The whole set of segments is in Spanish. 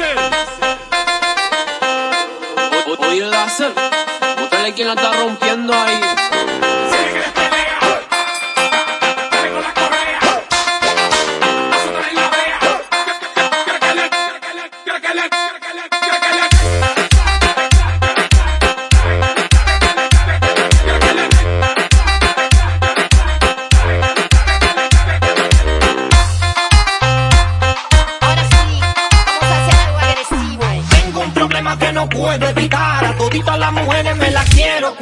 dice. Oye, láser, mostrarle quién la está rompiendo ahí. puedo evitar, a todita las mujeres me las quiero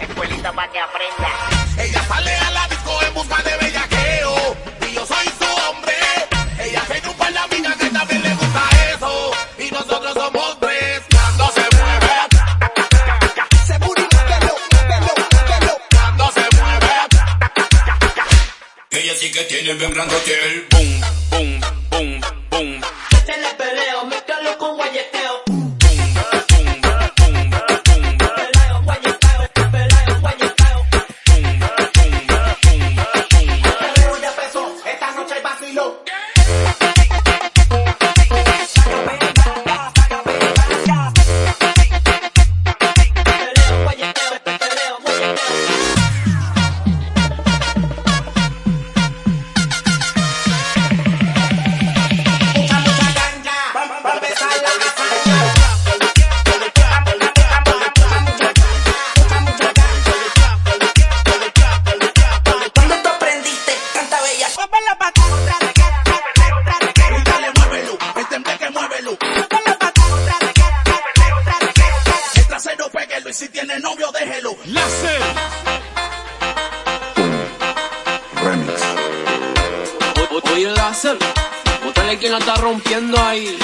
Escuelita para que aprenda. Ella sale sí que tiene bien grandote el boom, boom. si tiene novio, déjelo. Láser. Remix. Oye, láser. Mostrarle quién la está rompiendo ahí.